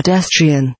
pedestrian.